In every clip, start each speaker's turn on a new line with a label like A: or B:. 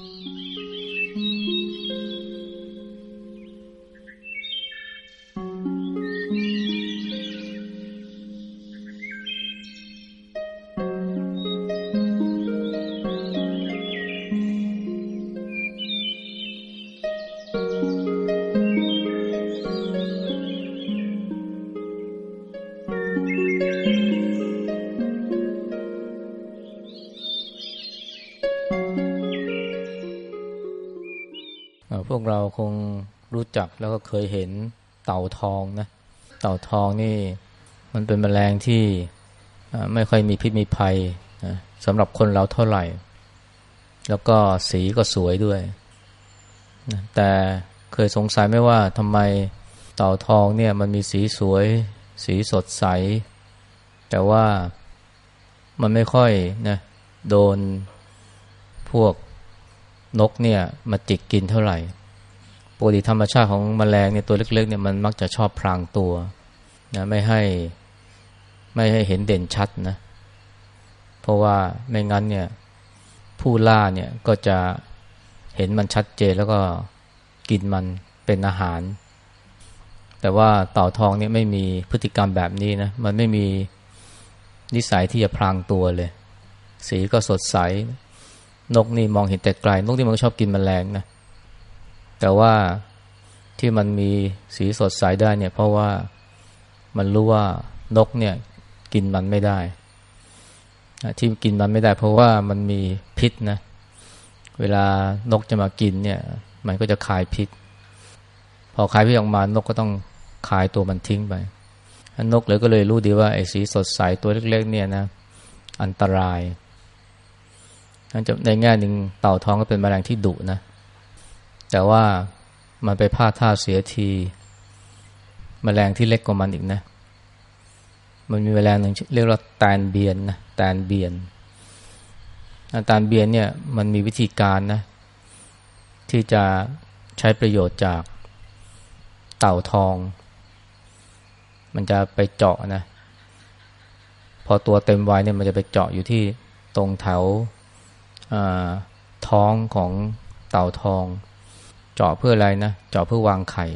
A: พว คงรู้จักแล้วก็เคยเห็นเต่าทองนะ เต่าทองนี่มันเป็นแมลงที่ไม่ค่อยมีพิษมีภัยนะสำหรับคนเราเท่าไหร่ แล้วก็สีก็สวยด้วยนะแต่เคยสงสัยไหมว่าทำไมเต่าทองเนี่ยมันมีสีสวย สีสดใส แต่ว่ามันไม่ค่อยนะโดนพวกนกเนี่ยมาจิกกินเท่าไหร่ ปกติธรรมชาติของมแมลงเนี่ยตัวเล็กๆเนี่ยมันมักจะชอบพรางตัวนะไม่ให้ไม่ให้เห็นเด่นชัดนะ เพราะว่าไม่งั้นเนี่ยผู้ล่าเนี่ยก็จะเห็นมันชัดเจนแล้วก็กินมันเป็นอาหาร แต่ว่าเต่าทองเนี่ยไม่มีพฤติกรรมแบบนี้นะ มันไม่มีนิสัยที่จะพรางตัวเลย สีก็สดใส นกนี่มองเห็นแต่ไกล นกนี่มันชอบกินมแมลงนะ แต่ว่าที่มันมีสีสดใสได้เนี่ย เพราะว่ามันรู้ว่านกเนี่ยกินมันไม่ได้ ที่กินมันไม่ได้ เพราะว่ามันมีพิษนะ เวลานกจะมากินเนี่ย มันก็จะคายพิษ พอคายพิษออกมานกก็ต้องคายตัวมันทิ้งไปนกเลยก็เลยรู้ดีว่าไอ้สีสดใสตัวเล็ก ๆ เนี่ยนะอันตรายในแง่หนึ่งเต่าทองก็เป็นแมลงที่ดุนะ แต่ว่ามันไปพลาดท่าเสียทีมแมลงที่เล็กกว่ามันอีกนะ มันมีแมลงหนึ่งเรียกว่าแตนเบียนนะแตนเบียนแตนเบียนเนี่ยมันมีวิธีการนะที่จะใช้ประโยชน์จากเต่าทอง มันจะไปเจาะนะ พอตัวเต็มวัยเนี่ยมันจะไปเจาะอยู่ที่ตรงแถวท้องของเต่าทอง จาะเพื่ออะไรนะเจาะเพื่อวางไข่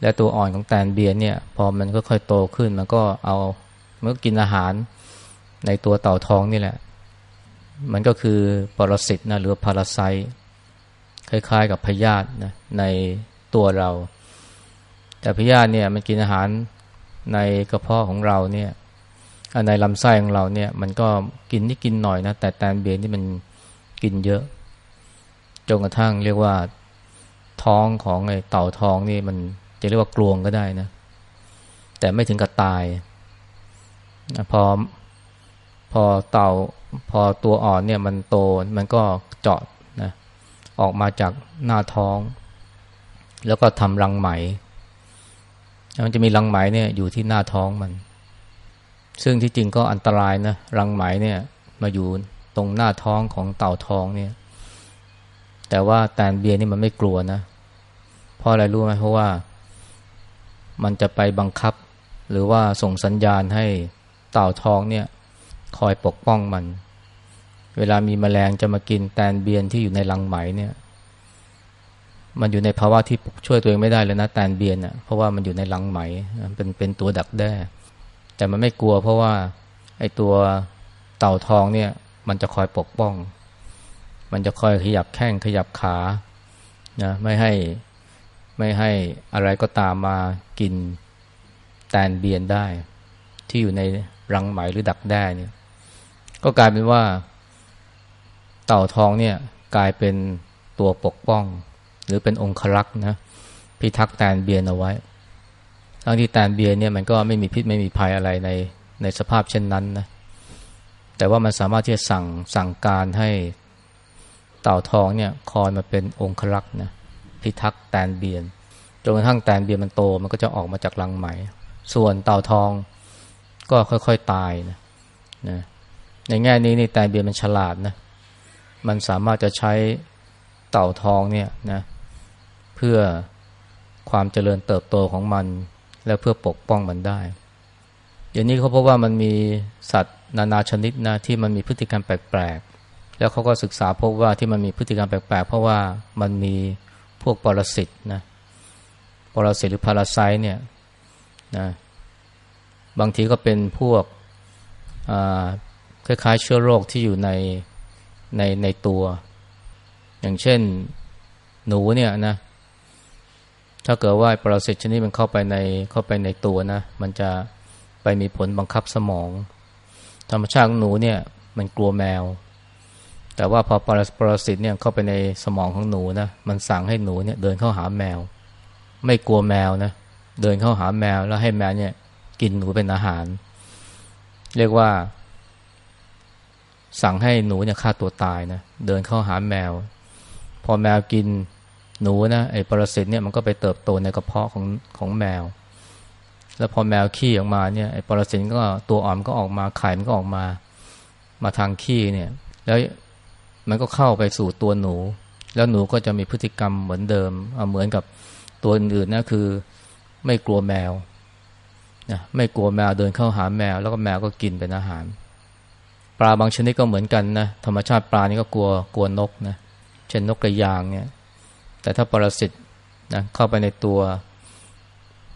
A: และตัวอ่อนของแตนเบียนเนี่ย พอมันก็ค่อยโตขึ้นมันก็เอาเมื่อกินอาหารในตัวเต่าทองนี่แหละ มันก็คือปรสิตนะหรือพาราไซคล้ายๆ กับพยาธินะในตัวเรา แต่พยาธิเนี่ยมันกินอาหารในกระเพาะของเราเนี่ยในลำไส้ของเราเนี่ย มันก็กินนิดกินหน่อยนะแต่แตนเบียนนี่มันกินเยอะจนกระทั่งเรียกว่า ท้องของไอ้เต่าทองนี่มันจะเรียกว่ากลวงก็ได้นะ แต่ไม่ถึงกับตายพอพอเต่าพอตัวอ่อนเนี่ยมันโตมันก็เจาะนะออกมาจากหน้าท้อง แล้วก็ทำรังไหมมันจะมีรังไหมเนี่ยอยู่ที่หน้าท้องมัน ซึ่งที่จริงก็อันตรายนะรังไหมเนี่ย มาอยู่ตรงหน้าท้องของเต่าทองเนี่ย แต่ว่าแตนเบียนี่มันไม่กลัวนะ เพราะอะไรรู้ไหมเพราะว่ามันจะไปบังคับ หรือว่าส่งสัญญาณให้เต่าทองเนี่ยคอยปกป้องมัน เวลามีแมลงจะมากินแตนเบียนที่อยู่ในรังไหมเนี่ยมันอยู่ในภาวะที่ช่วยตัวเองไม่ได้เลยนะแตนเบียนอะเพราะว่ามันอยู่ในรังไหมเป็นเป็นตัวดักแด้ แต่มันไม่กลัวเพราะว่าไอ้ตัวเต่าทองเนี่ย มันจะคอยปกป้อง มันจะคอยขยับแข้งขยับขานะไม่ให้ ไม่ให้อะไรก็ตามมากินแตนเบียนได้ ที่อยู่ในรังไหมหรือดักแด้เนี่ย ก็กลายเป็นว่า เต่าทองเนี่ยกลายเป็นตัวปกป้อง หรือเป็นองครักษ์นะพิทักษ์แตนเบียนเอาไว้ ทั้งที่แตนเบียนเนี่ยมันก็ไม่มีพิษไม่มีภัยอะไรในในสภาพเช่นนั้นนะแต่ว่ามันสามารถที่จะสั่งสั่งการให้เต่าทองเนี่ยคอยมาเป็นองครักษ์นะ พิทักษ์แตนเบียนจนกระทั่งแตนเบียนมันโตมันก็จะออกมาจากรังไหม ส่วนเต่าทองก็ค่อยๆตายนะนะในแง่นี้นี่แตนเบียนมันฉลาดนะมันสามารถจะใช้เต่าทองเนี่ยนะเพื่อความเจริญเติบโตของมัน และเพื่อปกป้องมันได้อย่างนี้เขาพบว่ามันมีสัตว์นานาชนิดนะที่มันมีพฤติกรรมแปลกๆ แล้วเขาก็ศึกษาพบว่าที่มันมีพฤติกรรมแปลกๆ เพราะว่ามันมี พวกปรสิตนะปรสิตหรือพาราไซเนี่ยนะบางทีก็เป็นพวกคล้ายๆเชื้อโรคที่อยู่ในในในตัว อย่างเช่นหนูเนี่ยนะถ้าเกิดว่าปรสิตชนิดมันเข้าไปในเข้าไปในตัวนะ มันจะไปมีผลบังคับสมอง ธรรมชาติของหนูเนี่ย มันกลัวแมว แต่ว่าพอปรปรสิตเนี่ยเข้าไปในสมองของหนูนะมันสั่งให้หนูเนี่ยเดินเข้าหาแมว ไม่กลัวแมวนะเดินเข้าหาแมวแล้วให้แมวเนี่ยกินหนูเป็นอาหาร เรียกว่า สั่งให้หนูเนี่ยฆ่าตัวตายนะเดินเข้าหาแมว พอแมวกินหนูนะไอ้ปรสิตเนี่ยมันก็ไปเติบโตในกระเพาะของของแมว แล้วพอแมวขี้ออกมาเนี่ยไอ้ปรสิตก็ตัวอ่อนก็ออกมาไข่มันก็ออกมา มาทางขี้เนี่ย แล้ว มันก็เข้าไปสู่ตัวหนู แล้วหนูก็จะมีพฤติกรรมเหมือนเดิมเหมือนกับตัวอื่นๆนะคือ ไม่กลัวแมวนะไม่กลัวแมวเดินเข้าหาแมว แล้วก็แมวก็กินเป็นอาหาร ปลาบางชนิดก็เหมือนกันนะธรรมชาติปลานี่ก็กลัวกลัวนกนะเช่นนกกระยางเนี่ย แต่ถ้าปรสิตนะเข้าไปในตัว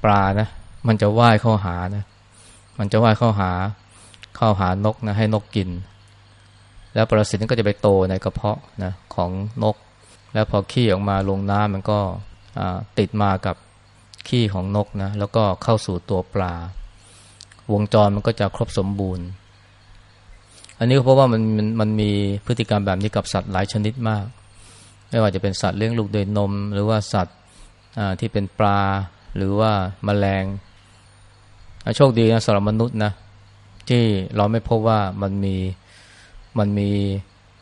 A: ปลานะมันจะว่ายเข้าหานะมันจะว่ายเข้าหาเข้าหานกนะให้นกกิน แล้วปรสิตนั้นก็จะไปโตในกระเพาะนะของนก แล้วพอขี้ออกมาลงน้ำมันก็ติดมากับขี้ของนกนะแล้วก็เข้าสู่ตัวปลา วงจรมันก็จะครบสมบูรณ์ อันนี้เพราะว่ามันมันมันมีพฤติกรรมแบบนี้กับสัตว์หลายชนิดมาก ไม่ว่าจะเป็นสัตว์เลี้ยงลูกโดยนม หรือว่าสัตว์ที่เป็นปลา หรือว่ามาแมลงโชคดีนะสำหรับมนุษย์นะที่เราไม่พบว่ามันมี มันมี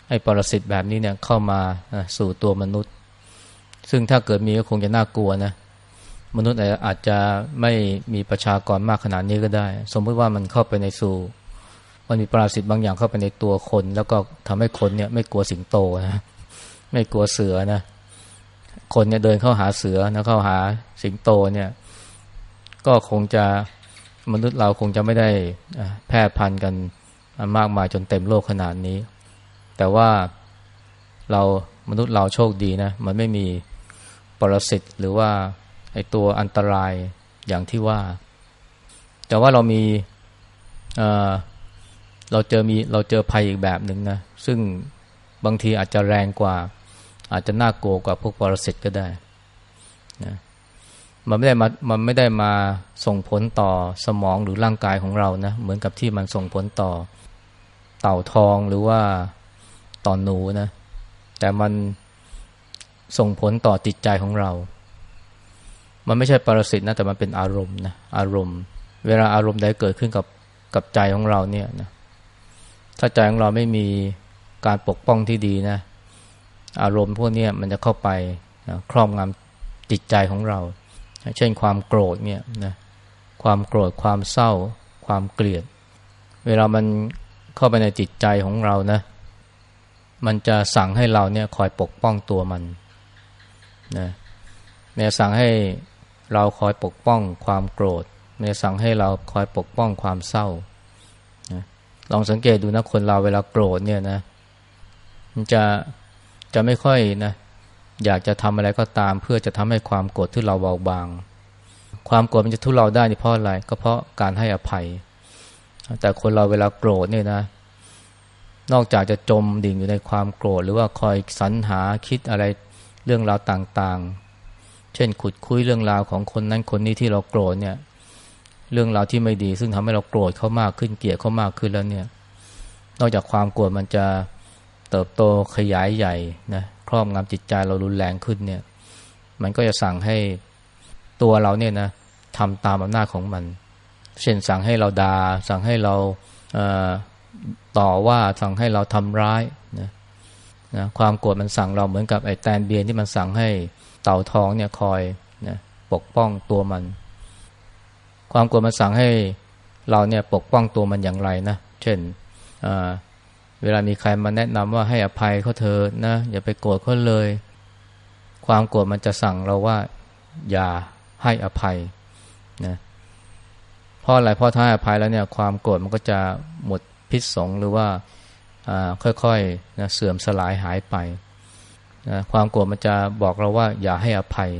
A: ไอ้ปรสิตแบบนี้เนี่ยเข้ามาสู่ตัวมนุษย์ ซึ่งถ้าเกิดมีก็คงจะน่ากลัวนะมนุษย์อาจจะไม่มีประชากรมากขนาดนี้ก็ได้ สมมติว่ามันเข้าไปในสู่ มันมีปรสิตบางอย่างเข้าไปในตัวคน แล้วก็ทำให้คนเนี่ยไม่กลัวสิงโตนะไม่กลัวเสือนะคนเนี่ยเดินเข้าหาเสือนะเข้าหาสิงโตเนี่ย ก็คงจะมนุษย์เราคงจะไม่ได้แพร่พันธุ์กัน มากมายจนเต็มโลกขนาดนี้ แต่ว่าเรามนุษย์เราโชคดีนะ มันไม่มีปรสิตหรือว่าไอตัวอันตรายอย่างที่ว่า แต่ว่าเรามีเเราเจอมีเราเจอภัยอีกแบบหนึ่งนะ ซึ่งบางทีอาจจะแรงกว่า อาจจะน่ากลัวกว่าพวกปรสิตก็ได้นะมันไม่ได้มามันไม่ได้มาส่งผลต่อสมองหรือร่างกายของเรานะ เหมือนกับที่มันส่งผลต่อ เต่าทองหรือว่าต่อหนูนะ แต่มันส่งผลต่อจิตใจของเรา มันไม่ใช่ปรสิตนะ แต่มันเป็นอารมณ์นะอารมณ์ เวลาอารมณ์ใดเกิดขึ้นกับกับใจของเราเนี่ยนะถ้าใจของเราไม่มีการปกป้องที่ดีนะ อารมณ์พวกนี้มันจะเข้าไปนะครอบงำจิตใจของเรา เช่นความโกรธเนี่ยนะความโกรธความเศร้า ความเกลียด เวลามัน เข้าไปในจิตใจของเรานะ มันจะสั่งให้เราเนี่ยคอยปกป้องตัวมันนะมันสั่งให้เราคอยปกป้องความโกรธมันสั่งให้เราคอยปกป้องความเศร้านะลองสังเกตดูนะคนเราเวลาโกรธเนี่ยนะ มันจะจะไม่ค่อยนะอยากจะทำอะไรก็ตาม เพื่อจะทำให้ความโกรธที่เราเบาบาง ความโกรธมันจะทุเลาได้นี่เพราะอะไรก็เพราะการให้อภัย แต่คนเราเวลาโกรธเนี่ยนะ นอกจากจะจมดิ่งอยู่ในความโกรธ หรือว่าคอยสรรหาคิดอะไรเรื่องราวต่างๆ เช่นขุดคุยเรื่องราวของคนนั้นคนนี้ที่เราโกรธเนี่ย เรื่องราวที่ไม่ดี ซึ่งทำให้เราโกรธเขามากขึ้นเกลียดเขามากขึ้นแล้วเนี่ย นอกจากความโกรธมันจะเติบโตขยายใหญ่นะครอบงำจิตใจเรารุนแรงขึ้นเนี่ย มันก็จะสั่งให้ตัวเราเนี่ยนะทำตามอำนาจของมัน เช่นสั่งให้เราดา่าสั่งให้เราเต่อว่าสั่งให้เราทำร้ายนะนะความโกรธมันสั่งเราเหมือนกับไอ้แตนเบียนที่มันสั่งให้เต่าทองเนี่ยคอยนะปกป้องตัวมัน ความโกรธมันสั่งให้เราเนี่ยปกป้องตัวมันอย่างไรนะเช่นเวลามีใครมาแนะนำว่าให้อภัยเขาเธอนะอย่าไปโกรธเขาเลย ความโกรธมันจะสั่งเราว่าอย่าให้อภัยนะ เพราะอะไรเพราะถ้าอภัยแล้วเนี่ยความโกรธมันก็จะหมดพิษสงหรือว่าค่อยๆนะเสื่อมสลายหายไปนะความโกรธมันจะบอกเราว่า อย่าให้อภัย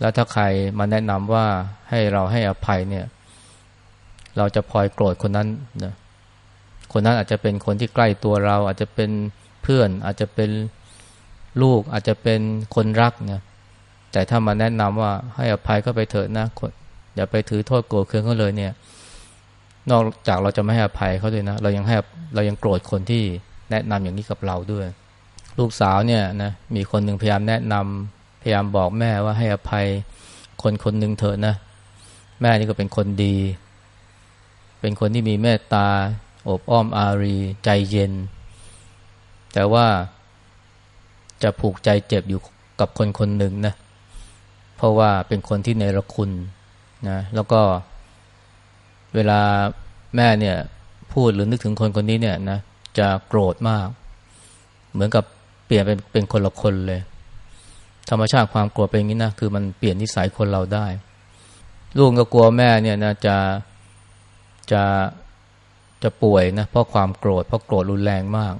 A: แล้วถ้าใครมาแนะนำว่าให้เราให้อภัยเนี่ย เราจะพลอยโกรธคนนั้นนะคนนั้นอาจจะเป็นคนที่ใกล้ตัวเรา อาจจะเป็นเพื่อน อาจจะเป็นลูก อาจจะเป็นคนรักนะแต่ถ้ามาแนะนำว่าให้อภัยก็ไปเถอะนะ อย่าไปถือโทษโกรธเคืองเขาเลยเนี่ย นอกจากเราจะไม่ให้อภัยเขาด้วยนะ เรายังให้เรายังโกรธคนที่แนะนำอย่างนี้กับเราด้วย ลูกสาวเนี่ยนะมีคนหนึ่งพยายามแนะนำพยายามบอกแม่ว่าให้อภัยคนคนหนึ่งเถอะนะ แม่นี่ก็เป็นคนดี เป็นคนที่มีเมตตาอบอ้อมอารีใจเย็น แต่ว่าจะผูกใจเจ็บอยู่กับคนคนหนึ่งนะ เพราะว่าเป็นคนที่เนรคุณ นะแล้วก็เวลาแม่เนี่ยพูดหรือนึกถึงคนคนนี้เนี่ยนะจะโกรธมาก เหมือนกับเปลี่ยนเป็นเป็นคนละคนเลย ธรรมชาติความโกรธเป็นอย่างนี้นะคือมันเปลี่ยนนิสัยคนเราได้ ลูกก็กลัวแม่เนี่ยนะจะจะจะป่วยนะเพราะความโกรธเพราะโกรธรุนแรงมาก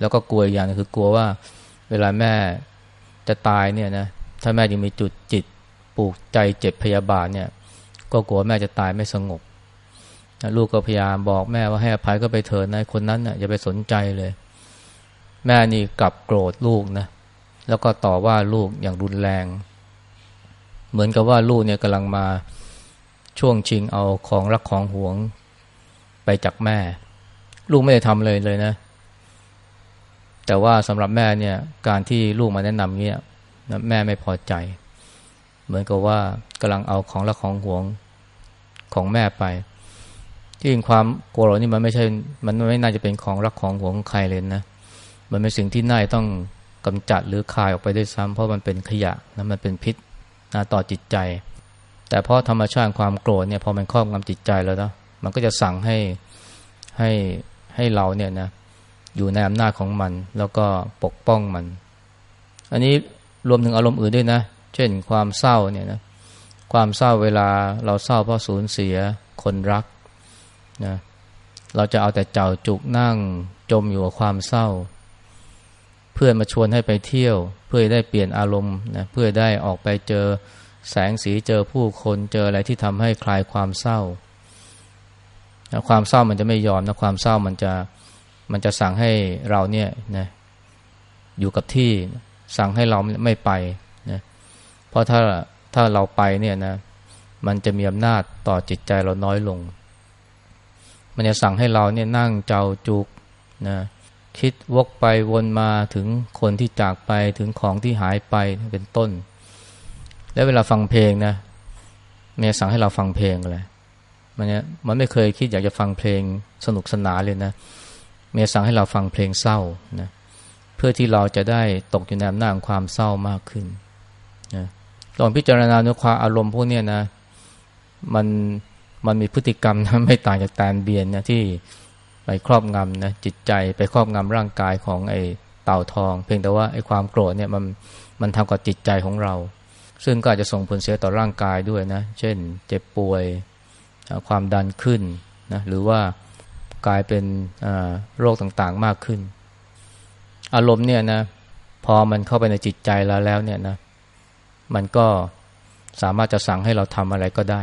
A: แล้วก็กลัวอย่างนึงคือกลัวว่า เวลาแม่จะตายเนี่ยนะถ้าแม่ยังมีจุดจิตปลูกใจเจ็บพยาบาทเนี่ย ก็กลัวแม่จะตายไม่สงบลูกก็พยายามบอกแม่ว่าให้อภัยก็ไปเถิดนะคนนั้นน่ะอย่าไปสนใจเลย แม่นี่กลับโกรธลูกนะ แล้วก็ต่อว่าลูกอย่างรุนแรง เหมือนกับว่าลูกเนี่ยกำลังมาช่วงชิงเอาของรักของหวงไปจากแม่ ลูกไม่ได้ทำเลยเลยนะ แต่ว่าสำหรับแม่เนี่ย การที่ลูกมาแนะนำเนี่ยแม่ไม่พอใจ เหมือนกับว่ากำลังเอาของรักของหวงของแม่ไป ที่จริงความโกรธนี่มันไม่ใช่ มันไม่น่าจะเป็นของรักของหวงใครเลยนะ มันเป็นสิ่งที่น่าต้องกำจัดหรือคายออกไปด้วยซ้ำเพราะมันเป็นขยะนะมันเป็นพิษนะต่อจิตใจ แต่เพราะธรรมชาติความโกรธเนี่ยพอมันครอบงำจิตใจแล้วนะมันก็จะสั่งให้ให้ให้เราเนี่ยนะอยู่ในอำนาจของมันแล้วก็ปกป้องมัน อันนี้รวมถึงอารมณ์อื่นด้วยนะ เช่นความเศร้าเนี่ยนะความเศร้าเวลาเราเศร้าเพราะสูญเสียคนรักนะเราจะเอาแต่เจ้าจุกนั่งจมอยู่กับความเศร้า เพื่อนมาชวนให้ไปเที่ยว เพื่อได้เปลี่ยนอารมณ์นะเพื่อได้ออกไปเจอแสงสีเจอผู้คนเจออะไรที่ทำให้คลายความเศร้านะความเศร้ามันจะไม่ยอมนะความเศร้ามันจะมันจะสั่งให้เราเนี่ยนะอยู่กับที่สั่งให้เราไม่ไป เพราะถ้าถ้าเราไปเนี่ยนะ มันจะมีอำนาจต่อจิตใจเราน้อยลง มันจะสั่งให้เราเนี่ยนั่งเจ้าจุกนะคิดวกไปวนมาถึงคนที่จากไปถึงของที่หายไปเป็นต้น แล้วเวลาฟังเพลงนะมันจะสั่งให้เราฟังเพลงเลยมันเนี่ยมันไม่เคยคิดอยากจะฟังเพลงสนุกสนานเลยนะมันจะสั่งให้เราฟังเพลงเศร้านะเพื่อที่เราจะได้ตกอยู่ในอำนาจความเศร้ามากขึ้น ลองพิจารณาเนื้อความอารมณ์พวกนี้นะ มันมันมีพฤติกรรมนะไม่ต่างจากแตนเบียนนะที่ไปครอบงำนะจิตใจไปครอบงำร่างกายของไอ้เต่าทอง เพียงแต่ว่าไอ้ความโกรธเนี่ยมันมันทำกับจิตใจของเรา ซึ่งก็อาจจะส่งผลเสียต่อร่างกายด้วยนะ เช่น เจ็บป่วยความดันขึ้นนะหรือว่ากลายเป็นโรคต่างๆมากขึ้น อารมณ์เนี่ยนะพอมันเข้าไปในจิตใจแล้วแล้วเนี่ยนะ มันก็สามารถจะสั่งให้เราทำอะไรก็ได้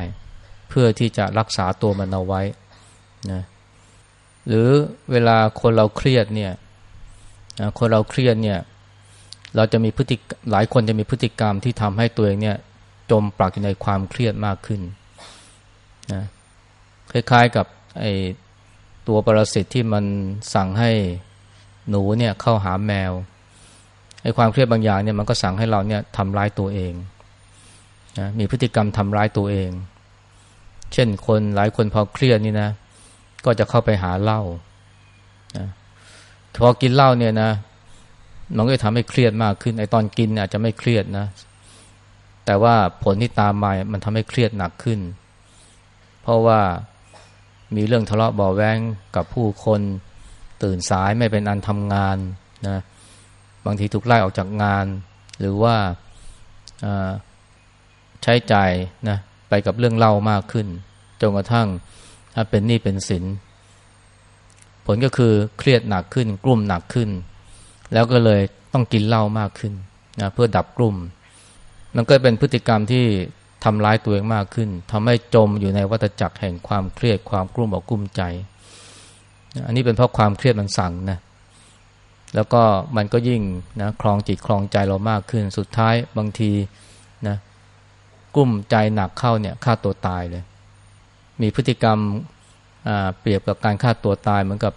A: เพื่อที่จะรักษาตัวมันเอาไว้นะหรือเวลาคนเราเครียดเนี่ยคนเราเครียดเนี่ย เราจะมีพฤติหลายคนจะมีพฤติกรรมที่ทำให้ตัวเองเนี่ย จมปลักอยู่ในความเครียดมากขึ้นนะคล้ายๆกับไอตัวปรสิตที่มันสั่งให้หนูเนี่ยเข้าหาแมว ไอ้ความเครียดบางอย่างเนี่ยมันก็สั่งให้เราเนี่ยทำร้ายตัวเองนะมีพฤติกรรมทำร้ายตัวเอง เช่นคนหลายคนพอเครียดนี่นะ ก็จะเข้าไปหาเหล้านะพอกินเหล้าเนี่ยนะมันก็จะทำให้เครียดมากขึ้นไอ้ตอนกินอาจจะไม่เครียดนะ แต่ว่าผลที่ตามมามันทำให้เครียดหนักขึ้น เพราะว่ามีเรื่องทะเลาะเบาแวงกับผู้คนตื่นสายไม่เป็นอันทำงานนะ บางทีถูกไล่ออกจากงาน หรือว่าใช้จ่ายนะไปกับเรื่องเล่ามากขึ้นจนกระทั่งเป็นหนี้เป็นสิน ผลก็คือเครียดหนักขึ้น กลุ่มหนักขึ้น แล้วก็เลยต้องกินเหล้ามากขึ้นนะเพื่อดับกลุ่ม มันก็เป็นพฤติกรรมที่ทำร้ายตัวเองมากขึ้นทำให้จมอยู่ในวัฏจักรแห่งความเครียดความกลุ่มอกกลุ่มใจ อันนี้เป็นเพราะความเครียดมันสั่งนะ แล้วก็มันก็ยิ่งนะคลองจิตคลองใจเรามากขึ้น สุดท้ายบางทีนะกุ้มใจหนักเข้าเนี่ยฆ่าตัวตายเลย มีพฤติกรรมเปรียบกับการฆ่าตัวตายเหมือนกับ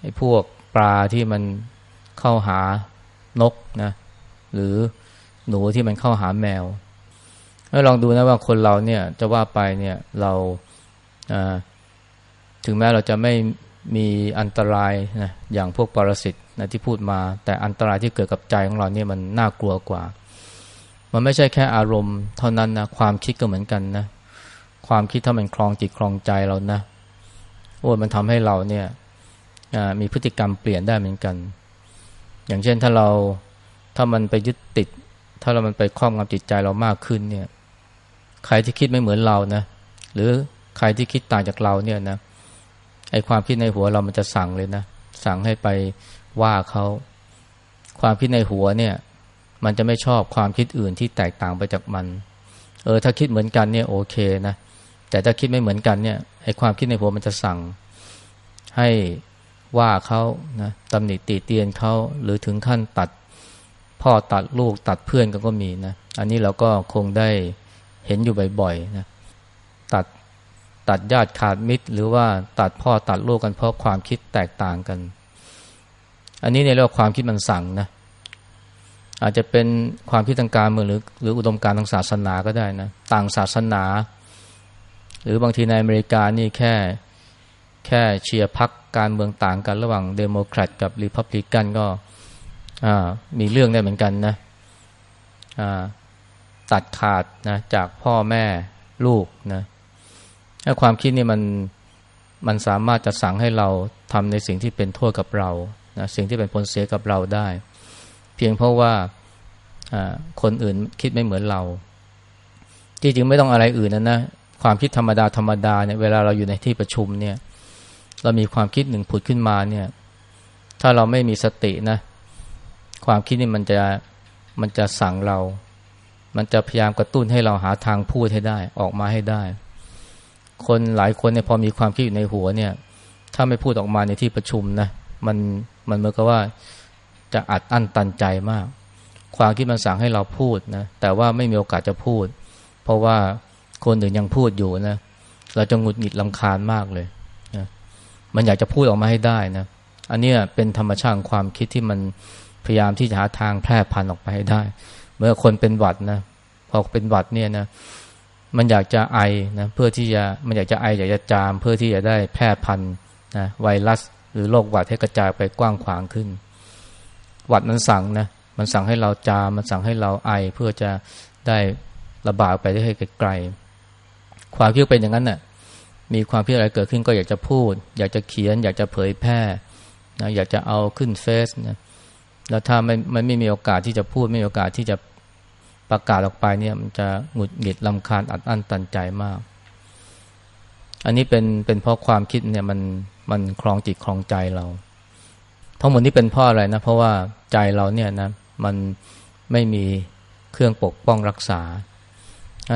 A: ไอ้พวกปลาที่มันเข้าหานกนะหรือหนูที่มันเข้าหาแมวแล้ลองดูนะว่าคนเราเนี่ยจะว่าไปเนี่ยเราถึงแม้เราจะไม่ มีอันตรายนะอย่างพวกปรสิตนะที่พูดมา แต่อันตรายที่เกิดกับใจของเราเนี่ยมันน่ากลัวกว่า มันไม่ใช่แค่อารมณ์เท่านั้นนะความคิดก็เหมือนกันนะความคิดถ้ามันคลองจิตคลองใจเรานะโอ้มันทำให้เราเนี่ยมีพฤติกรรมเปลี่ยนได้เหมือนกัน อย่างเช่นถ้าเราถ้ามันไปยึดติด ถ้าเรามันไปครอบงำจิตใจเรามากขึ้นเนี่ย ใครที่คิดไม่เหมือนเรานะ หรือใครที่คิดต่างจากเราเนี่ยนะ ไอความคิดในหัวเรามันจะสั่งเลยนะ สั่งให้ไปว่าเขาความคิดในหัวเนี่ย มันจะไม่ชอบความคิดอื่นที่แตกต่างไปจากมัน เออ ถ้าคิดเหมือนกันเนี่ยโอเคนะแต่ถ้าคิดไม่เหมือนกันเนี่ยไอความคิดในหัวมันจะสั่ง ให้ว่าเขานะตำหนิตีเตียนเขาหรือถึงขั้นตัดพ่อตัดลูกตัดเพื่อนกันก็มีนะ อันนี้เราก็คงได้เห็นอยู่บ่อยๆนะตัด ตัดญาติขาดมิตร หรือว่าตัดพ่อตัดลูกกันเพราะความคิดแตกต่างกัน อันนี้ในเรื่องความคิดมันสั่งนะอาจจะเป็นความคิดทางการเมืองหรือ หรืออุดมการทางศาสนาก็ได้นะต่างศาสนา หรือบางทีในอเมริกานี่แค่แค่เชียร์พักการเมืองต่างกันระหว่างเดโมแครตกับริพับลิกันก็มีเรื่องได้เหมือนกันนะตัดขาดนะจากพ่อแม่ลูกนะ ถ้าความคิดนี่มันมันสามารถจะสั่งให้เราทำในสิ่งที่เป็นโทษกับเรานะสิ่งที่เป็นผลเสียกับเราได้ เพียงเพราะว่าคนอื่นคิดไม่เหมือนเราจริงๆไม่ต้องอะไรอื่นนะนะความคิดธรรมดาธรรมดาเนี่ยเวลาเราอยู่ในที่ประชุมเนี่ย เรามีความคิดหนึ่งผุดขึ้นมาเนี่ย ถ้าเราไม่มีสตินะ ความคิดนี่มันจะมันจะสั่งเรา มันจะพยายามกระตุ้นให้เราหาทางพูดให้ได้ ออกมาให้ได้ คนหลายคนเนี่ยพอมีความคิดอยู่ในหัวเนี่ย ถ้าไม่พูดออกมาในที่ประชุมนะมันมันเหมือนกับว่าจะอัดอั้นตันใจมาก ความคิดมันสั่งให้เราพูดนะแต่ว่าไม่มีโอกาสจะพูด เพราะว่าคนอื่นยังพูดอยู่นะเราจะหงุดหงิดลำคาญมากเลยนะมันอยากจะพูดออกมาให้ได้นะอันนี้เป็นธรรมชาติความคิดที่มันพยายามที่จะหาทางแพร่พันออกไปให้ได้ เมื่อคนเป็นหวัดนะพอเป็นหวัดเนี่ยนะ มันอยากจะไอนะเพื่อที่จะมันอยากจะไออยากจะจาม เพื่อที่จะได้แพร่พันธุ์นะไวรัส หรือโรคหวัดให้กระจายไปกว้างขวางขึ้น หวัดมันสั่งนะมันสั่งให้เราจาม มันสั่งให้เราไอเพื่อจะได้ระบาดไปได้ให้ไกลๆความคิดเป็นอย่างนั้นนะ่ะมีความคิดอะไรเกิดขึ้นก็อยากจะพูด อยากจะเขียน อยากจะเผยแพร่นะอยากจะเอาขึ้นเฟซนะแล้วถ้าม่ไม่ไม่มีโอกาสที่จะพูดไม่มีโอกาสที่จะ ประกาศออกไปเนี่ยมันจะหงุดหงิดลำคาญอัดอั้นตันใจมาก อันนี้เป็นเป็นเพราะความคิดเนี่ยมันมันคลองจิตคลองใจเรา ทั้งหมดนี้เป็นเพราะอะไรนะ เพราะว่าใจเราเนี่ยนะมันไม่มีเครื่องปกป้องรักษา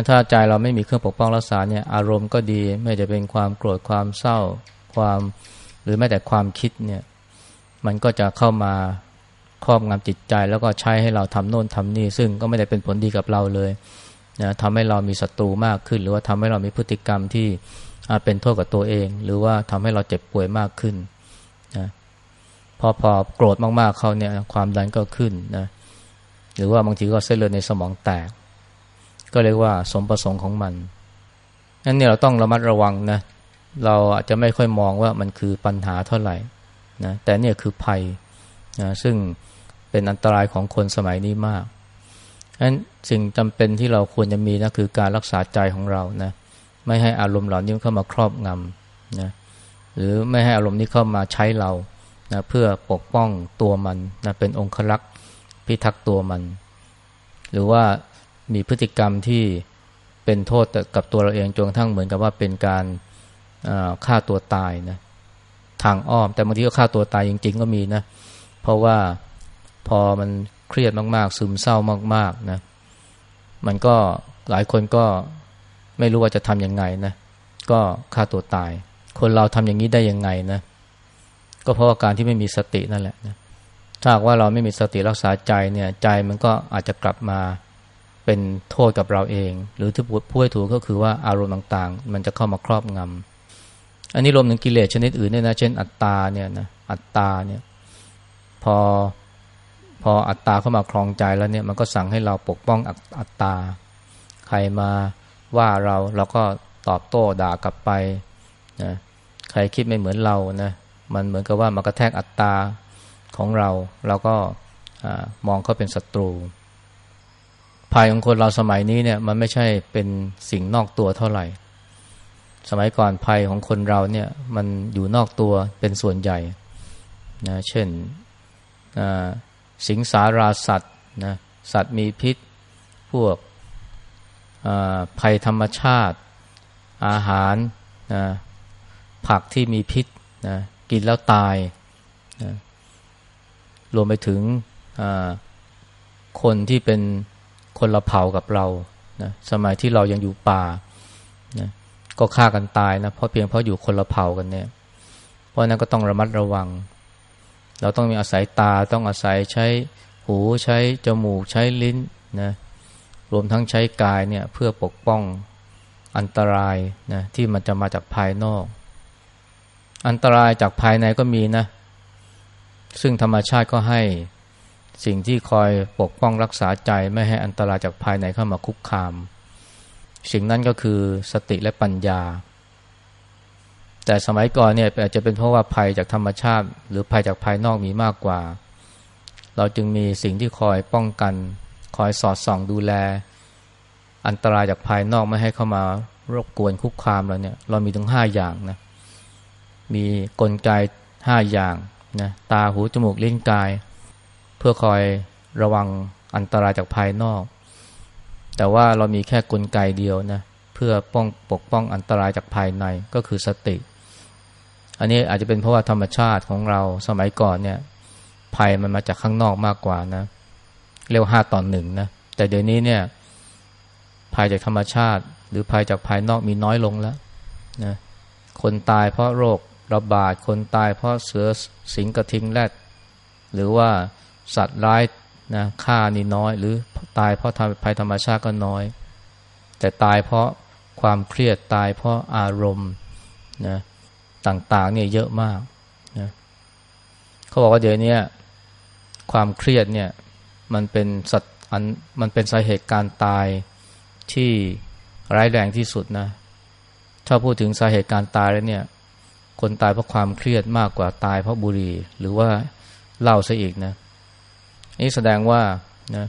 A: ถ้าใจเราไม่มีเครื่องปกป้องรักษาเนี่ยอารมณ์ก็ดี ไม่จะเป็นความโกรธความเศร้าความ หรือแม้แต่ความคิดเนี่ย มันก็จะเข้ามา ครอบงำจิตใจ แล้วก็ใช้ให้เราทำโน่นทำนี่ ซึ่งก็ไม่ได้เป็นผลดีกับเราเลยนะทำให้เรามีศัตรูมากขึ้น หรือว่าทำให้เรามีพฤติกรรมที่เป็นโทษกับตัวเอง หรือว่าทำให้เราเจ็บป่วยมากขึ้นนะพอพอโกรธมากๆเขาเนี่ยความดันก็ขึ้นนะหรือว่าบางทีก็เส้นเลือดในสมองแตก ก็เรียกว่าสมประสงค์ของมันนั่นเนี่ยเราต้องระมัดระวังนะเราอาจจะไม่ค่อยมองว่ามันคือปัญหาเท่าไหร่นะแต่เนี่ยคือภัย นะซึ่งเป็นอันตรายของคนสมัยนี้มากฉะนั้นสิ่งจำเป็นที่เราควรจะมีนะคือการรักษาใจของเรานะไม่ให้อารมณ์เหล่านี้เข้ามาครอบงำนะหรือไม่ให้อารมณ์นี้เข้ามาใช้เรานะเพื่อปกป้องตัวมันนะเป็นองครักษ์พิทักษ์ตัวมัน หรือว่ามีพฤติกรรมที่เป็นโทษกับตัวเราเองจนกระทั่งเหมือนกับว่าเป็นการฆ่าตัวตายนะทางอ้อม แต่บางทีก็ฆ่าตัวตายจริง ๆ ก็มีนะเพราะว่าพอมันเครียดมาก ๆ ซึมเศร้ามาก ๆ นะ มันก็หลายคนก็ไม่รู้ว่าจะทำยังไงนะ ก็ฆ่าตัวตาย คนเราทำอย่างนี้ได้ยังไงนะ ก็เพราะว่าการที่ไม่มีสตินั่นแหละนะถ้าว่าเราไม่มีสติรักษาใจเนี่ย ใจมันก็อาจจะกลับมาเป็นโทษกับเราเอง หรือที่พูดให้ถูกก็คือว่าอารมณ์ต่าง ๆ มันจะเข้ามาครอบงำอันนี้รวมถึงกิเลสชนิดอื่นเนี่ยนะ เช่นอัตตาเนี่ยนะ อัตตาเนี่ย พอพออัตตาเข้ามาครองใจแล้วเนี่ยมันก็สั่งให้เราปกป้องอัตตา ใครมาว่าเราเราก็ตอบโต้ด่ากลับไปนะใครคิดไม่เหมือนเรานะมันเหมือนกับว่ามากระแทกอัตตาของเรา เราก็มองเขาเป็นศัตรูภัยของคนเราสมัยนี้เนี่ยมันไม่ใช่เป็นสิ่งนอกตัวเท่าไหร่ สมัยก่อนภัยของคนเราเนี่ยมันอยู่นอกตัวเป็นส่วนใหญ่นะเช่น สิงสาราสัตว์นะสัตว์มีพิษ พวกภัยธรรมชาติ อาหารนะผักที่มีพิษนะกินแล้วตายนะรวมไปถึงคนที่เป็นคนละเผ่ากับเรานะสมัยที่เรายังอยู่ป่านะก็ฆ่ากันตายนะเพราะเพียงเพราะอยู่คนละเผ่ากันเนี่ย เพราะนั้นก็ต้องระมัดระวัง เราต้องมีอาศัยตาต้องอาศัยใช้หูใช้จมูกใช้ลิ้นนะรวมทั้งใช้กายเนี่ยเพื่อปกป้องอันตรายนะที่มันจะมาจากภายนอก อันตรายจากภายในก็มีนะ ซึ่งธรรมชาติก็ให้สิ่งที่คอยปกป้องรักษาใจไม่ให้อันตรายจากภายในเข้ามาคุกคาม สิ่งนั้นก็คือสติและปัญญา แต่สมัยก่อนเนี่ยอาจจะเป็นเพราะว่าภัยจากธรรมชาติ หรือภัยจากภายนอกมีมากกว่า เราจึงมีสิ่งที่คอยป้องกัน คอยสอดส่องดูแล อันตรายจากภายนอกไม่ให้เข้ามารบกวนคุกคามเราเนี่ย เรามีถึงห้าอย่างนะมีกลไกห้าอย่างนะตาหูจมูกลิ้นกาย เพื่อคอยระวังอันตรายจากภายนอก แต่ว่าเรามีแค่กลไกเดียวนะเพื่อป้องปกป้องอันตรายจากภายในก็คือสติ อันนี้อาจจะเป็นเพราะว่าธรรมชาติของเราสมัยก่อนเนี่ยภัยมันมาจากข้างนอกมากกว่านะ เรียกว่าห้าต่อหนึ่งนะ แต่เดี๋ยวนี้เนี่ยภัยจากธรรมชาติ หรือภัยจากภายนอกมีน้อยลงแล้วนะคนตายเพราะโรคระบาดคนตายเพราะเสือสิงกระทิงแรดหรือว่าสัตว์ร้ายนะฆ่านี่น้อย หรือตายเพราะภัยธรรมชาติก็น้อย แต่ตายเพราะความเครียดตายเพราะอารมณ์นะ ต่างๆเนี่ยเยอะมากนะเขาบอกว่าเดี๋ยวนี้ความเครียดเนี่ยมันเป็นสัตว์อันมันเป็นสาเหตุการตายที่ร้ายแรงที่สุดนะถ้าพูดถึงสาเหตุการตายแล้วเนี่ยคนตายเพราะความเครียดมากกว่าตายเพราะบุหรี่หรือว่าเหล้าซะอีกนะนี่แสดงว่านะ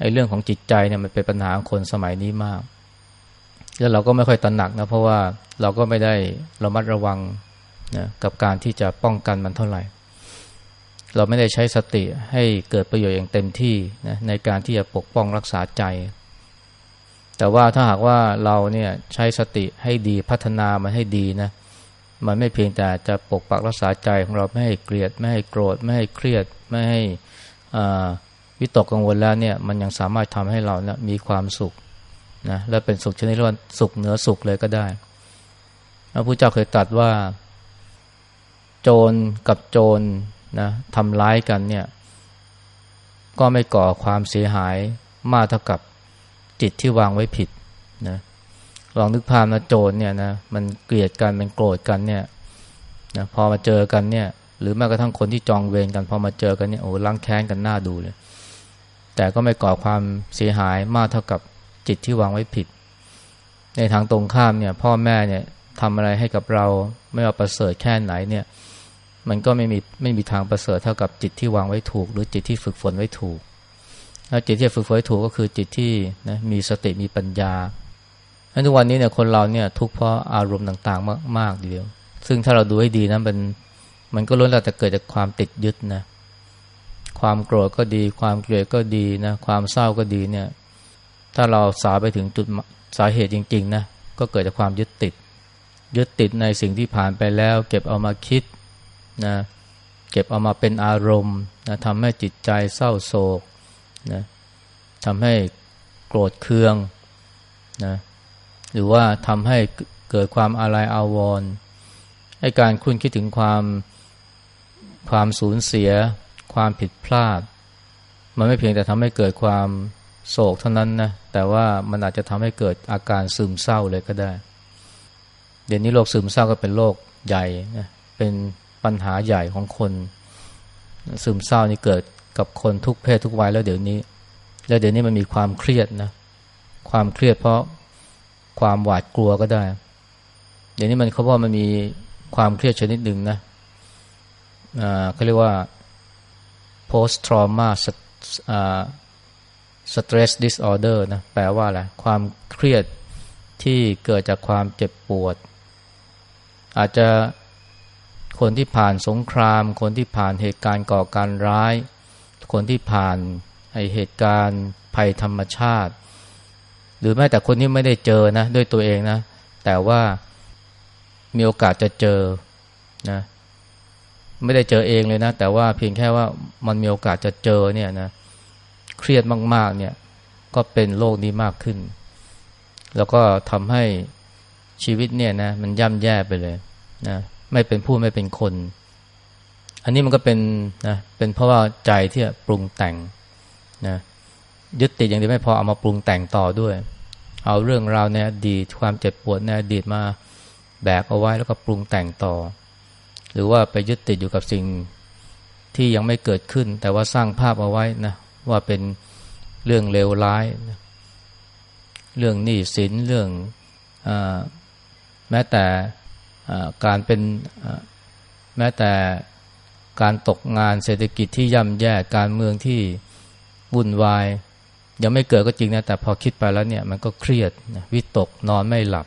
A: ไอ้เรื่องของจิตใจเนี่ยมันเป็นปัญหาของคนสมัยนี้มาก แล้วเราก็ไม่ค่อยตระหนักนะเพราะว่าเราก็ไม่ได้ระมัดระวังนะกับการที่จะป้องกันมันเท่าไหร่ เราไม่ได้ใช้สติให้เกิดประโยชน์อย่างเต็มที่นะในการที่จะปกป้องรักษาใจ แต่ว่าถ้าหากว่าเราเนี่ยใช้สติให้ดีพัฒนามันให้ดีนะมันไม่เพียงแต่จะปกปักรักษาใจของเราไม่ให้เกลียด ไม่ให้โกรธ ไม่ให้เครียด ไม่ให้วิตกกังวลแล้วเนี่ยมันยังสามารถทำให้เรานี่ยมีความสุข นะและเป็นสุขชนิดว่าสุขเหนือสุขเลยก็ได้พระพุทธเจ้าเคยตรัสว่า โจรกับโจรนะทำร้ายกันเนี่ย ก็ไม่ก่อความเสียหายมากเท่ากับจิตที่วางไว้ผิดนะลองนึกภาพนะโจรเนี่ยนะมันเกลียดกันมันโกรธกันเนี่ยนะพอมาเจอกันเนี่ย หรือแม้กระทั่งคนที่จองเวรกันพอมาเจอกันเนี่ยโอ้ล้างแค้นกันหน้าดูเลย แต่ก็ไม่ก่อความเสียหายมากเท่ากับ จิตที่วางไว้ผิด ในทางตรงข้ามเนี่ย พ่อแม่เนี่ยทำอะไรให้กับเราไม่ว่าประเสริฐแค่ไหนเนี่ย มันก็ไม่มีไม่มีทางประเสริฐเท่ากับจิตที่วางไว้ถูก หรือจิตที่ฝึกฝนไว้ถูกแล้วจิตที่ฝึกฝนไว้ถูกก็คือจิตที่นะมีสติมีปัญญาทุกวันนี้เนี่ยคนเราเนี่ยทุกเพราะอารมณ์ต่างๆ มากๆเดียว ซึ่งถ้าเราดูให้ดีนะมันมันก็ล้วนแต่เกิดจากความติดยึดนะ ความโกรธก็ดี ความเกลียดก็ดีนะ ความเศร้าก็ดีเนี่ย ถ้าเราสาไปถึงจุดสาเหตุจริงๆนะก็เกิดจากความยึดติด ยึดติดในสิ่งที่ผ่านไปแล้ว เก็บเอามาคิดนะเก็บเอามาเป็นอารมณ์นะทำให้จิตใจเศร้าโศกนะทำให้โกรธเคืองนะหรือว่าทำให้เกิดความอาลัยอาวรณ์ให้การคุณคิดถึงความความสูญเสีย ความผิดพลาด มันไม่เพียงแต่ทำให้เกิดความ โศกเท่านั้นนะแต่ว่ามันอาจจะทำให้เกิดอาการซึมเศร้าเลยก็ได้ เดี๋ยวนี้โรคซึมเศร้าก็เป็นโรคใหญ่นะเป็นปัญหาใหญ่ของคน ซึมเศร้านี่เกิดกับคนทุกเพศทุกวัยแล้วเดี๋ยวนี้ แล้วเดี๋ยวนี้มันมีความเครียดนะความเครียดเพราะความหวาดกลัวก็ได้ เดี๋ยวนี้มันเขาบอกมันมีความเครียดชนิดหนึ่งนะอ่าเขาเรียกว่า post trauma stress disorder นะแปลว่าอะไรความเครียดที่เกิดจากความเจ็บปวด อาจจะคนที่ผ่านสงคราม คนที่ผ่านเหตุการณ์ก่อการร้าย คนที่ผ่านไอเหตุการณ์ภัยธรรมชาติ หรือแม้แต่คนที่ไม่ได้เจอนะ ด้วยตัวเองนะ แต่ว่ามีโอกาสจะเจอนะไม่ได้เจอเองเลยนะ แต่ว่าเพียงแค่ว่ามันมีโอกาสจะเจอเนี่ยนะเครียดมากๆเนี่ยก็เป็นโรคนี้มากขึ้น แล้วก็ทำให้ชีวิตเนี่ยนะมันย่ำแย่ไปเลยนะไม่เป็นผู้ไม่เป็นคน อันนี้มันก็เป็นนะเป็นเพราะว่าใจที่ปรุงแต่งนะยึดติดอย่างเดียวไม่พอเอามาปรุงแต่งต่อด้วย เอาเรื่องราวในอดีตความเจ็บปวดในอดีตมาแบกเอาไว้แล้วก็ปรุงแต่งต่อ หรือว่าไปยึดติดอยู่กับสิ่งที่ยังไม่เกิดขึ้น แต่ว่าสร้างภาพเอาไว้นะ ว่าเป็นเรื่องเลวร้าย เรื่องหนี้สินเรื่องอแม้แต่การเป็นแม้แต่การตกงานเศรษฐกิจที่ย่ำแย่การเมืองที่วุ่นวาย ยังไม่เกิดก็จริงนะแต่พอคิดไปแล้วเนี่ยมันก็เครียดวิตกนอนไม่หลับ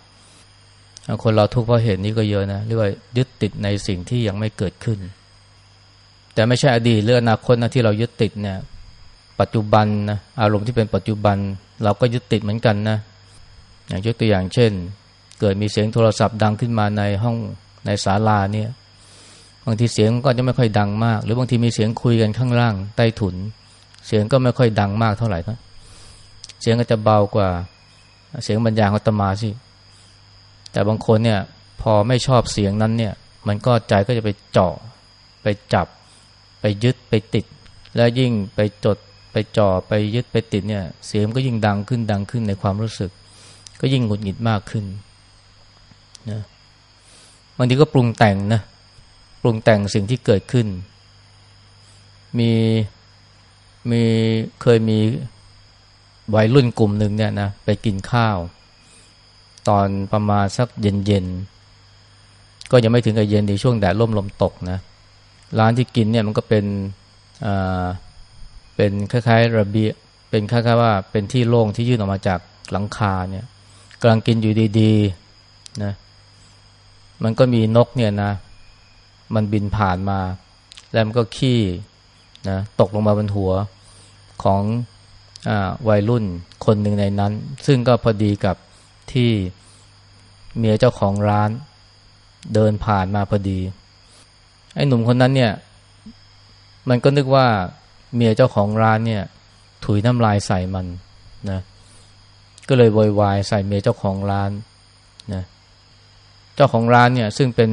A: คนเราทุกข์เพราะเหตุนี้ก็เยอะนะเรียกว่ายึดติดในสิ่งที่ยังไม่เกิดขึ้น แต่ไม่ใช่อดีตหรืออนาคตนะที่เรายึดติดเนี่ย ปัจจุบันนะอารมณ์ที่เป็นปัจจุบัน เราก็ยึดติดเหมือนกันนะอย่างยกตัวอย่างเช่น เกิดมีเสียงโทรศัพท์ดังขึ้นมาในห้องในศาลาเนี่ยบางทีเสียงก็จะไม่ค่อยดังมาก หรือบางทีมีเสียงคุยกันข้างล่างใต้ถุน เสียงก็ไม่ค่อยดังมากเท่าไหร่นะเสียงก็จะเบากว่า เสียงบรรยายของตมาสิแต่บางคนเนี่ยพอไม่ชอบเสียงนั้นเนี่ย มันก็ใจก็จะไปเจาะไปจับ ไปยึดไปติด แล้วยิ่งไปจด ไปจ่อไปยึดไปติดเนี่ย เสียงก็ยิ่งดังขึ้นดังขึ้นในความรู้สึก ก็ยิ่งหงุดหงิดมากขึ้นนะบางทีก็ปรุงแต่งนะปรุงแต่งสิ่งที่เกิดขึ้น มีมีเคยมีวัยรุ่นกลุ่มหนึ่งเนี่ยนะไปกินข้าว ตอนประมาณสักเย็นๆก็ยังไม่ถึงกับเย็นในช่วงแดดร่มลมตกนะร้านที่กินเนี่ยมันก็เป็นอ่า เป็นคล้ายๆระเบียเป็นคล้ายๆว่าเป็นที่โล่งที่ยื่นออกมาจากหลังคาเนี่ยกำลังกินอยู่ดีๆนะมันก็มีนกเนี่ยนะ มันบินผ่านมา แล้วมันก็ขี้นะตกลงมาบนหัวของอวัยรุ่นคนหนึ่งในนั้น ซึ่งก็พอดีกับที่เมียเจ้าของร้านเดินผ่านมาพอดี ไอ้หนุ่มคนนั้นเนี่ย มันก็นึกว่า เมียเจ้าของร้านเนี่ย ถุยน้ำลายใส่มันนะก็เลยโวยวายใส่เมียเจ้าของร้านนะเจ้าของร้านเนี่ย ซึ่งเป็น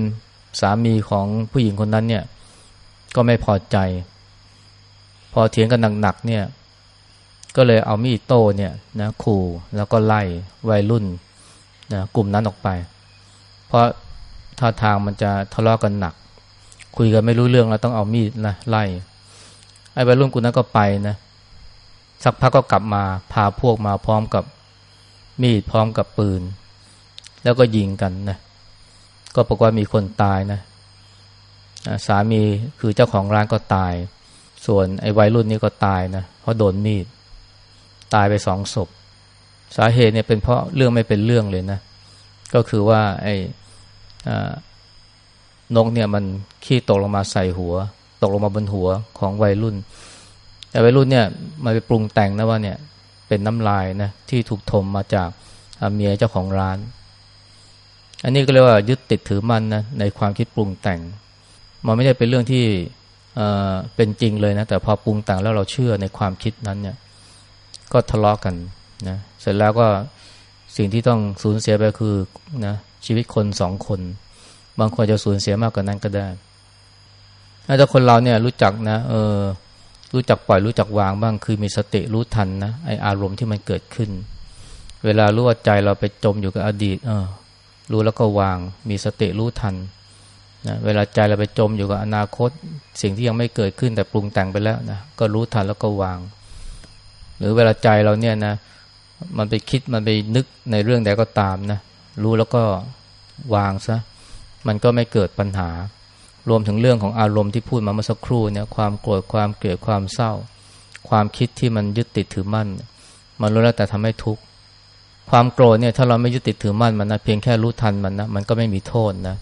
A: สามีของผู้หญิงคนนั้นเนี่ย ก็ไม่พอใจ พอเถียงกันหนักๆเนี่ย ก็เลยเอามีดโต้เนี่ยนะขู่แล้วก็ไล่วัยรุ่นนะกลุ่มนั้นออกไป เพราะท่าทางมันจะทะเลาะกันหนัก คุยกันไม่รู้เรื่องแล้วต้องเอามีดนะไล่ ไอ้วัยรุ่นกลุ่มนั้นก็ไปนะ สักพักก็กลับมาพาพวกมาพร้อมกับมีดพร้อมกับปืน แล้วก็ยิงกันนะก็ปรากฏมีคนตายนะสามีคือเจ้าของร้านก็ตาย ส่วนไอ้วัยรุ่นนี้ก็ตายนะเพราะโดนมีด ตายไปสองศพ สาเหตุเนี่ยเป็นเพราะเรื่องไม่เป็นเรื่องเลยนะ ก็คือว่าไอ้นกเนี่ยมันขี้ตกลงมาใส่หัว ตกลงมาบนหัวของวัยรุ่น แต่วัยรุ่นเนี่ยมันไปปรุงแต่งนะว่าเนี่ยเป็นน้ำลายนะที่ถูกถมมาจากเมียเจ้าของร้าน อันนี้ก็เรียกว่ายึดติดถือมันนะในความคิดปรุงแต่ง มันไม่ได้เป็นเรื่องที่เอ่อเป็นจริงเลยนะแต่พอปรุงแต่งแล้วเราเชื่อในความคิดนั้นเนี่ยก็ทะเลาะกันนะเสร็จแล้วก็สิ่งที่ต้องสูญเสียไปคือนะชีวิตคนสองคน บางคนจะสูญเสียมากกว่านั้นก็ได้ ถ้าคนเราเนี่ยรู้จักนะเออรู้จักปล่อยรู้จักวางบ้าง คือมีสติรู้ทันนะไออารมณ์ที่มันเกิดขึ้น เวลารู้ว่าใจเราไปจมอยู่กับอดีต เออ รู้แล้วก็วาง มีสติรู้ทันนะเวลาใจเราไปจมอยู่กับอนาคต สิ่งที่ยังไม่เกิดขึ้นแต่ปรุงแต่งไปแล้วนะก็รู้ทันแล้วก็วาง หรือเวลาใจเราเนี่ยนะ มันไปคิดมันไปนึกในเรื่องใดก็ตามนะรู้แล้วก็วางซะมันก็ไม่เกิดปัญหา รวมถึงเรื่องของอารมณ์ที่พูดมาเมื่อสักครู่เนี่ยความโกรธความเกลียดความเศร้า ความคิดที่มันยึดติดถือมั่น มันรู้แล้วแต่ทำให้ทุกข์ความโกรธเนี่ยถ้าเราไม่ยึดติดถือมั่นมันนะเพียงแค่รู้ทันมันนะมันก็ไม่มีโทษนะ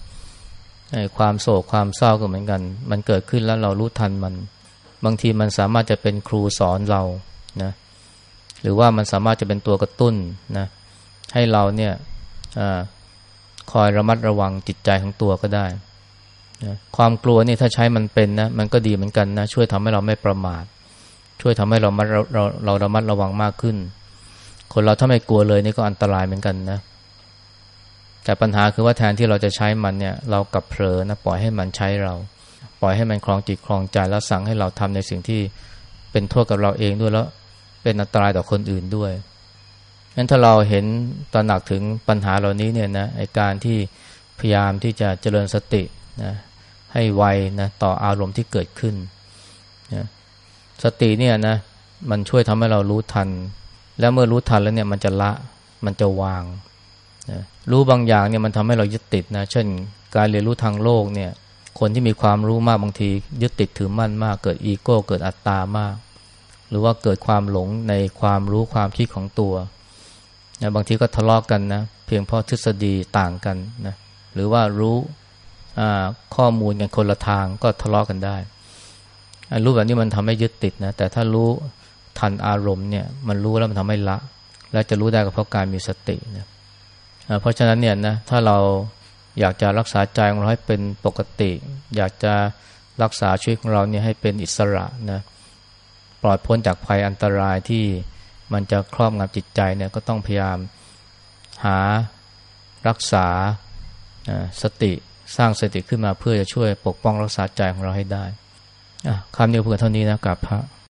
A: ความโศกความเศร้าก็เหมือนกัน มันเกิดขึ้นแล้วเรารู้ทันมัน บางทีมันสามารถจะเป็นครูสอนเรานะหรือว่ามันสามารถจะเป็นตัวกระตุ้นนะให้เราเนี่ยอคอยระมัดระวังจิตใจของตัวก็ได้ ความกลัวนี่ถ้าใช้มันเป็นนะมันก็ดีเหมือนกันนะช่วยทำให้เราไม่ประมาท ช่วยทำให้เราเราเราเราระมัดระวังมากขึ้น คนเราถ้าไม่กลัวเลยนี่ก็อันตรายเหมือนกันนะแต่ปัญหาคือว่าแทนที่เราจะใช้มันเนี่ย เรากลับเผลอนะปล่อยให้มันใช้เรา ปล่อยให้มันคลองจิตคลองใจแล้วสั่งให้เราทำในสิ่งที่เป็นโทษกับเราเองด้วยแล้วเป็นอันตรายต่อคนอื่นด้วยงั้นถ้าเราเห็นตระหนักถึงปัญหาเหล่านี้เนี่ยนะไอการที่พยายามที่จะเจริญสติ นะให้ไวนะต่ออารมณ์ที่เกิดขึ้นนะสติเนี่ยนะมันช่วยทำให้เรารู้ทัน แล้วเมื่อรู้ทันแล้วเนี่ยมันจะละมันจะวางนะรู้บางอย่างเนี่ยมันทำให้เรายึดติดนะเช่น การเรียนรู้ทางโลกเนี่ย คนที่มีความรู้มากบางที ยึดติดถือมั่นมาก เกิดอีโก้เกิดอัตตามาก หรือว่าเกิดความหลงในความรู้ความคิดของตัวนะบางทีก็ทะเลาะกกันนะเพียงเพราะทฤษฎีต่างกันนะหรือว่ารู้ ข้อมูลกันคนละทางก็ทะเลาะกกันได้รู้แบบนี้มันทำให้ยึดติดนะแต่ถ้ารู้ทันอารมณ์เนี่ยมันรู้แล้วมันทำให้ละ และจะรู้ได้ก็เพราะการมีสตินะเพราะฉะนั้นเนี่ยนะถ้าเราอยากจะรักษาใจของเราให้เป็นปกติ อยากจะรักษาชีวิตของเราเนี่ยให้เป็นอิสระนะปลอดพ้นจากภัยอันตรายที่มันจะครอบงำจิตใจเนี่ยก็ต้องพยายามหารักษาสติ สร้างสติขึ้นมาเพื่อจะช่วยปกป้องรักษาใจของเราให้ได้คำนี้เพื่อเท่านี้นะกับพระ